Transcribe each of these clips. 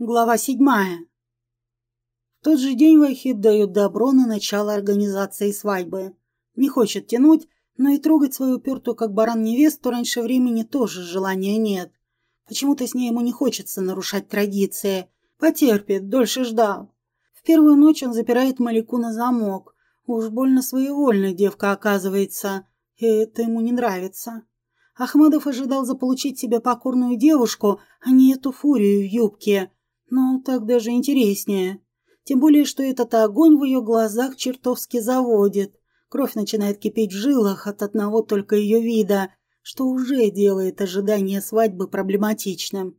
Глава седьмая. В тот же день Вахид дает добро на начало организации свадьбы. Не хочет тянуть, но и трогать свою упертую как баран невесту раньше времени тоже желания нет. Почему-то с ней ему не хочется нарушать традиции. Потерпит, дольше ждал. В первую ночь он запирает Малику на замок. Уж больно своевольная девка оказывается, и это ему не нравится. Ахмадов ожидал заполучить себе покорную девушку, а не эту фурию в юбке – но так даже интереснее. Тем более, что этот огонь в ее глазах чертовски заводит. Кровь начинает кипеть в жилах от одного только ее вида, что уже делает ожидание свадьбы проблематичным.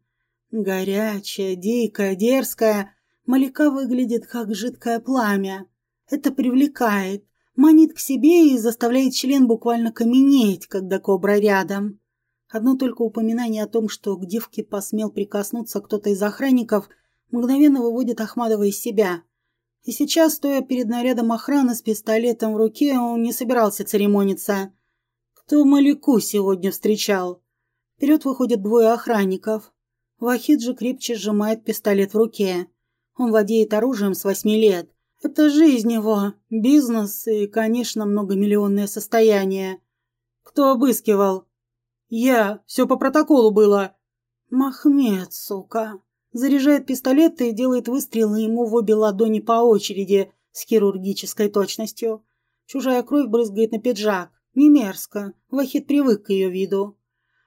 Горячая, дикая, дерзкая, Малика выглядит как жидкое пламя. Это привлекает, манит к себе и заставляет член буквально каменеть, когда кобра рядом. Одно только упоминание о том, что к девке посмел прикоснуться кто-то из охранников, мгновенно выводит Ахмадова из себя. И сейчас, стоя перед нарядом охраны с пистолетом в руке, он не собирался церемониться. Кто Малику сегодня встречал? Вперед выходят двое охранников. Вахид же крепче сжимает пистолет в руке. Он владеет оружием с восьми лет. Это жизнь его, бизнес и, конечно, многомиллионное состояние. Кто обыскивал? Я. Все по протоколу было. Махмед, сука заряжает пистолет и делает выстрелы ему в обе ладони по очереди с хирургической точностью. Чужая кровь брызгает на пиджак. Не мерзко. Вахид привык к ее виду.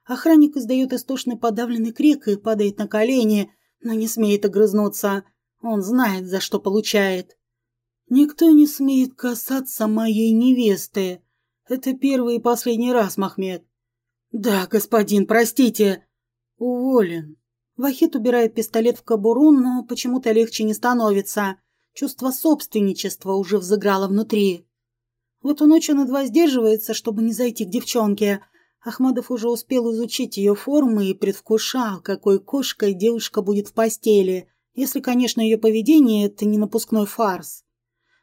Охранник издает истошный подавленный крик и падает на колени, но не смеет огрызнуться. Он знает, за что получает. «Никто не смеет касаться моей невесты. Это первый и последний раз, Махмед». «Да, господин, простите». «Уволен». Вахид убирает пистолет в кобуру, но почему-то легче не становится. Чувство собственничества уже взыграло внутри. В эту ночь он едва сдерживается, чтобы не зайти к девчонке. Ахмадов уже успел изучить ее формы и предвкушал, какой кошкой девушка будет в постели, если, конечно, ее поведение – это не напускной фарс.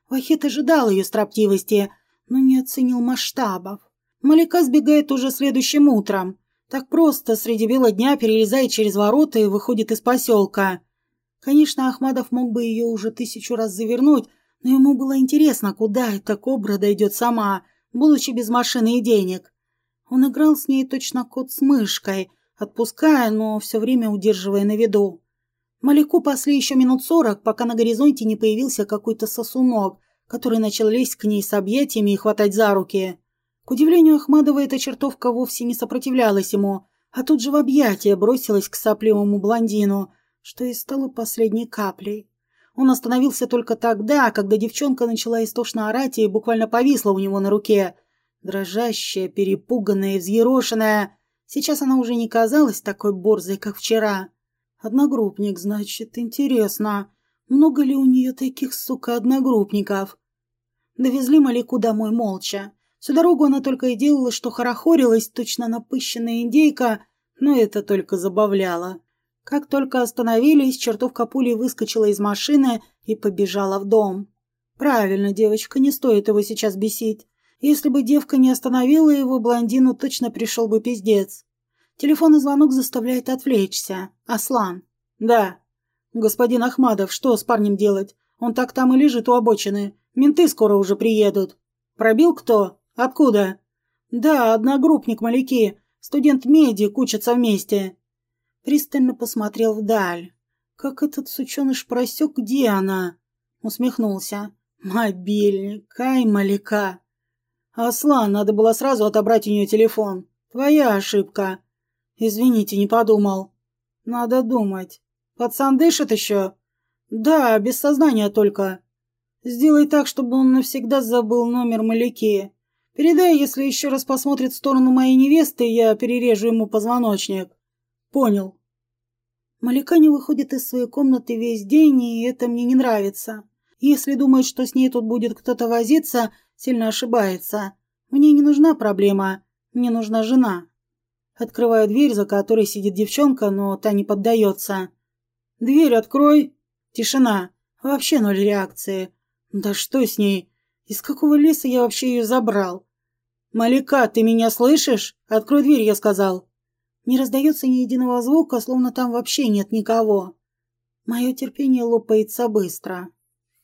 Вахид ожидал ее строптивости, но не оценил масштабов. Малика сбегает уже следующим утром. Так просто среди бела дня перелезает через ворота и выходит из поселка. Конечно, Ахмадов мог бы ее уже тысячу раз завернуть, но ему было интересно, куда эта кобра дойдет сама, будучи без машины и денег. Он играл с ней точно кот с мышкой, отпуская, но все время удерживая на виду. Малику пасли еще минут сорок, пока на горизонте не появился какой-то сосунок, который начал лезть к ней с объятиями и хватать за руки. К удивлению Ахмадова, эта чертовка вовсе не сопротивлялась ему, а тут же в объятия бросилась к сопливому блондину, что и стало последней каплей. Он остановился только тогда, когда девчонка начала истошно орать и буквально повисла у него на руке. Дрожащая, перепуганная и взъерошенная. Сейчас она уже не казалась такой борзой, как вчера. Одногруппник, значит, интересно. Много ли у нее таких, сука, одногруппников? Довезли Малику домой молча. Всю дорогу она только и делала, что хорохорилась, точно напыщенная индейка, но это только забавляло. Как только остановились, чертовка пулей выскочила из машины и побежала в дом. Правильно, девочка, не стоит его сейчас бесить. Если бы девка не остановила его, блондину точно пришел бы пиздец. Телефонный звонок заставляет отвлечься. Аслан. Да. Господин Ахмадов, что с парнем делать? Он так там и лежит у обочины. Менты скоро уже приедут. Пробил кто? «Откуда?» «Да, одногруппник Маляки. Студент-медик учатся вместе». Пристально посмотрел вдаль. «Как этот сученыш просек, где она?» Усмехнулся. «Мобильник, ай, Маляка!» «Аслан, надо было сразу отобрать у нее телефон. Твоя ошибка». «Извините, не подумал». «Надо думать. Пацан дышит еще?» «Да, без сознания только». «Сделай так, чтобы он навсегда забыл номер Маляки. Передай, если еще раз посмотрит в сторону моей невесты, я перережу ему позвоночник. Понял. Малика не выходит из своей комнаты весь день, и это мне не нравится. Если думает, что с ней тут будет кто-то возиться, сильно ошибается. Мне не нужна проблема, мне нужна жена. Открываю дверь, за которой сидит девчонка, но та не поддается. «Дверь открой!» Тишина. Вообще ноль реакции. Да что с ней? Из какого леса я вообще ее забрал? «Малика, ты меня слышишь? Открой дверь», — я сказал. Не раздается ни единого звука, словно там вообще нет никого. Мое терпение лопается быстро.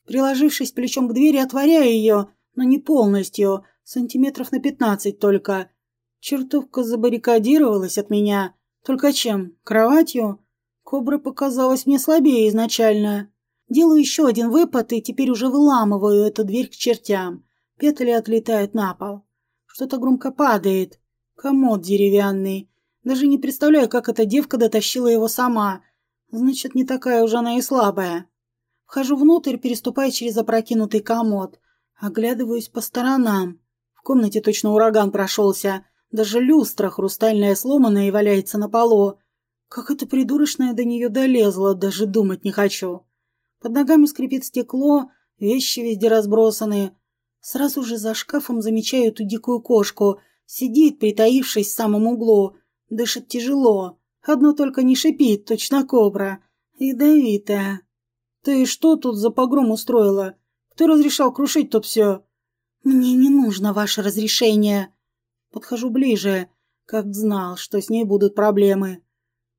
Приложившись плечом к двери, отворяю ее, но не полностью, сантиметров на пятнадцать только. Чертовка забаррикадировалась от меня. Только чем? Кроватью? Кобра показалась мне слабее изначально. Делаю еще один выпад и теперь уже выламываю эту дверь к чертям. Петли отлетают на пол. Что-то громко падает. Комод деревянный. Даже не представляю, как эта девка дотащила его сама. Значит, не такая уж она и слабая. Вхожу внутрь, переступая через опрокинутый комод. Оглядываюсь по сторонам. В комнате точно ураган прошелся. Даже люстра хрустальная сломанная и валяется на полу. Как это придурочная до нее долезла, даже думать не хочу. Под ногами скрипит стекло, вещи везде разбросаны. Сразу же за шкафом замечаю эту дикую кошку. Сидит, притаившись в самом углу. Дышит тяжело. Одно только не шипит, точно кобра. Ядовитая. Ты что тут за погром устроила? Кто разрешал крушить тут все? Мне не нужно ваше разрешение. Подхожу ближе, как знал, что с ней будут проблемы.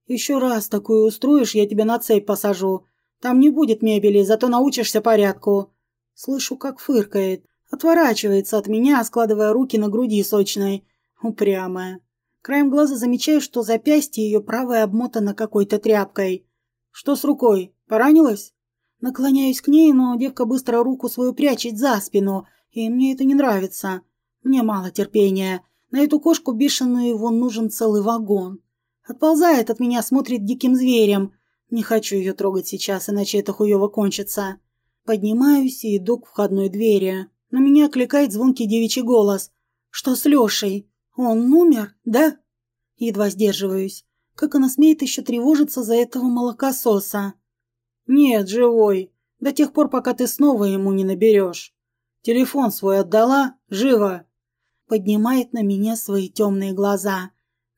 Еще раз такую устроишь, я тебя на цепь посажу. Там не будет мебели, зато научишься порядку. Слышу, как фыркает. Отворачивается от меня, складывая руки на груди сочной. Упрямая. Краем глаза замечаю, что запястье ее правое обмотано какой-то тряпкой. Что с рукой? Поранилась? Наклоняюсь к ней, но девка быстро руку свою прячет за спину, и мне это не нравится. Мне мало терпения. На эту кошку бешеную его нужен целый вагон. Отползает от меня, смотрит диким зверем. Не хочу ее трогать сейчас, иначе это хуево кончится. Поднимаюсь и иду к входной двери. На меня окликает звонкий девичий голос. «Что с Лешей? Он умер, да?» Едва сдерживаюсь. Как она смеет еще тревожиться за этого молокососа? «Нет, живой. До тех пор, пока ты снова ему не наберешь. Телефон свой отдала? Живо!» Поднимает на меня свои темные глаза.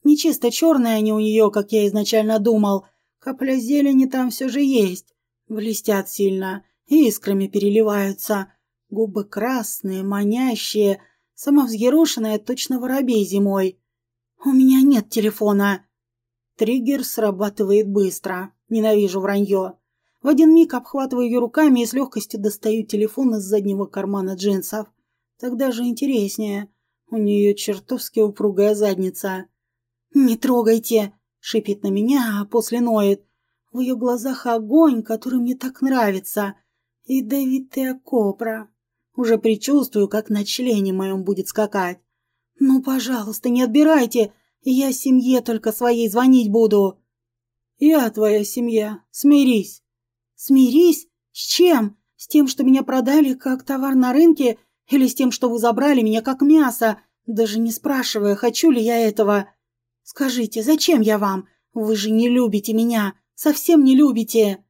Не чисто черные они у нее, как я изначально думал. Капля зелени там все же есть. Блестят сильно, искрами переливаются. Губы красные, манящие, сама взъерошенная, точно воробей зимой. «У меня нет телефона». Триггер срабатывает быстро. Ненавижу вранье. В один миг обхватываю ее руками и с легкостью достаю телефон из заднего кармана джинсов. Тогда же интереснее. У нее чертовски упругая задница. «Не трогайте!» — шипит на меня, а после ноет. В ее глазах огонь, который мне так нравится. Ядовитая кобра. Уже предчувствую, как на члене моем будет скакать. «Ну, пожалуйста, не отбирайте, я семье только своей звонить буду». «Я твоя семья, смирись». «Смирись? С чем? С тем, что меня продали как товар на рынке, или с тем, что вы забрали меня как мясо, даже не спрашивая, хочу ли я этого?» Скажите, зачем я вам? Вы же не любите меня, совсем не любите.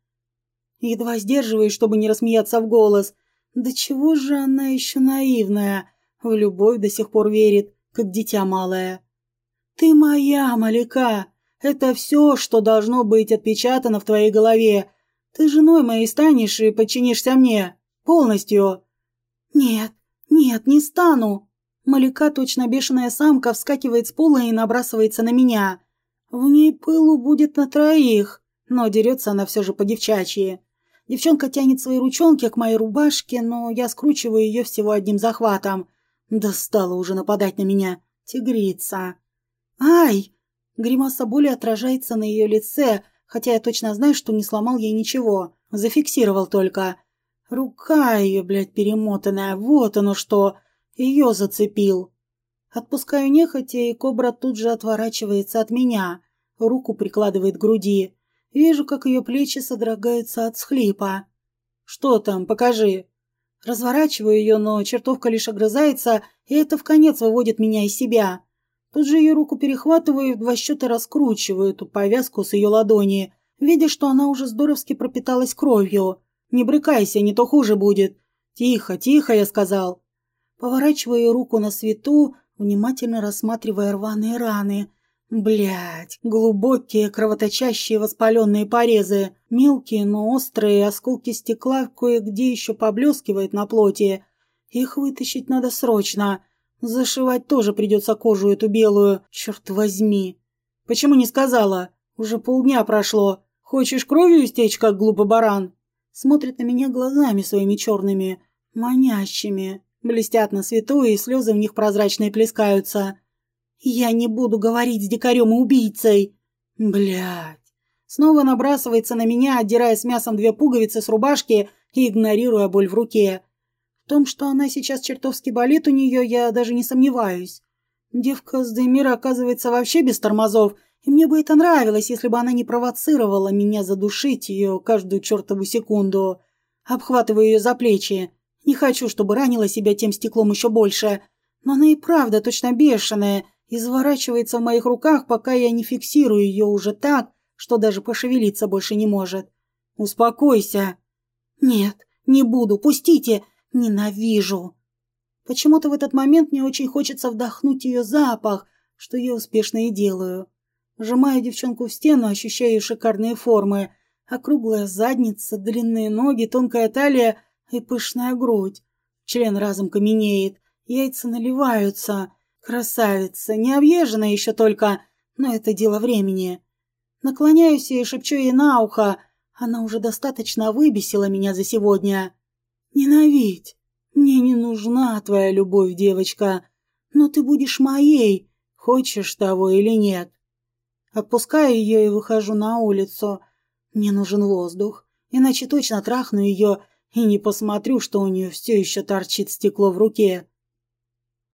Едва сдерживаюсь, чтобы не рассмеяться в голос. Да чего же она еще наивная? В любовь до сих пор верит, как дитя малое. Ты моя, Малика. Это все, что должно быть отпечатано в твоей голове. Ты женой моей станешь и подчинишься мне. Полностью. Нет, нет, не стану. Малика, точно бешеная самка, вскакивает с пола и набрасывается на меня. В ней пылу будет на троих, но дерется она все же по-девчачьи. Девчонка тянет свои ручонки к моей рубашке, но я скручиваю ее всего одним захватом. Достала уже нападать на меня. Тигрица. «Ай!» Гримаса боли отражается на ее лице, хотя я точно знаю, что не сломал ей ничего. Зафиксировал только. Рука ее, блядь, перемотанная. Вот оно что. Ее зацепил. Отпускаю нехотя, и кобра тут же отворачивается от меня. Руку прикладывает к груди. Вижу, как ее плечи содрогаются от схлипа. «Что там? Покажи!» Разворачиваю ее, но чертовка лишь огрызается, и это в конец выводит меня из себя. Тут же ее руку перехватываю и в два счета раскручиваю эту повязку с ее ладони, видя, что она уже здоровски пропиталась кровью. «Не брыкайся, не то хуже будет!» «Тихо, тихо!» — я сказал. Поворачиваю руку на свету, внимательно рассматривая рваные раны. Блять, глубокие, кровоточащие воспаленные порезы. Мелкие, но острые осколки стекла кое-где еще поблескивают на плоти. Их вытащить надо срочно. Зашивать тоже придется кожу эту белую, черт возьми. Почему не сказала? Уже полдня прошло. Хочешь кровью истечь, как глупый баран?» Смотрит на меня глазами своими черными, манящими. Блестят на свету, и слезы в них прозрачные плескаются. «Я не буду говорить с дикарем и убийцей!» Блядь. Снова набрасывается на меня, отдирая с мясом две пуговицы с рубашки и игнорируя боль в руке. В том, что она сейчас чертовски болит у нее, я даже не сомневаюсь. Девка с Демира оказывается вообще без тормозов, и мне бы это нравилось, если бы она не провоцировала меня задушить ее каждую чертову секунду. Обхватываю ее за плечи. Не хочу, чтобы ранила себя тем стеклом еще больше. Но она и правда точно бешеная, и заворачивается в моих руках, пока я не фиксирую ее уже так, что даже пошевелиться больше не может. «Успокойся!» «Нет, не буду, пустите! Ненавижу!» Почему-то в этот момент мне очень хочется вдохнуть ее запах, что я успешно и делаю. Сжимаю девчонку в стену, ощущая ее шикарные формы. Округлая задница, длинные ноги, тонкая талия и пышная грудь. Член разом каменеет, яйца наливаются. Красавица, не объезжена еще только, но это дело времени. Наклоняюсь и шепчу ей на ухо. Она уже достаточно выбесила меня за сегодня. Ненавидь. Мне не нужна твоя любовь, девочка. Но ты будешь моей, хочешь того или нет. Отпускаю ее и выхожу на улицу. Мне нужен воздух, иначе точно трахну ее и не посмотрю, что у нее все еще торчит стекло в руке.